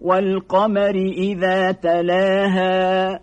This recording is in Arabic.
والقمر إذا تلاها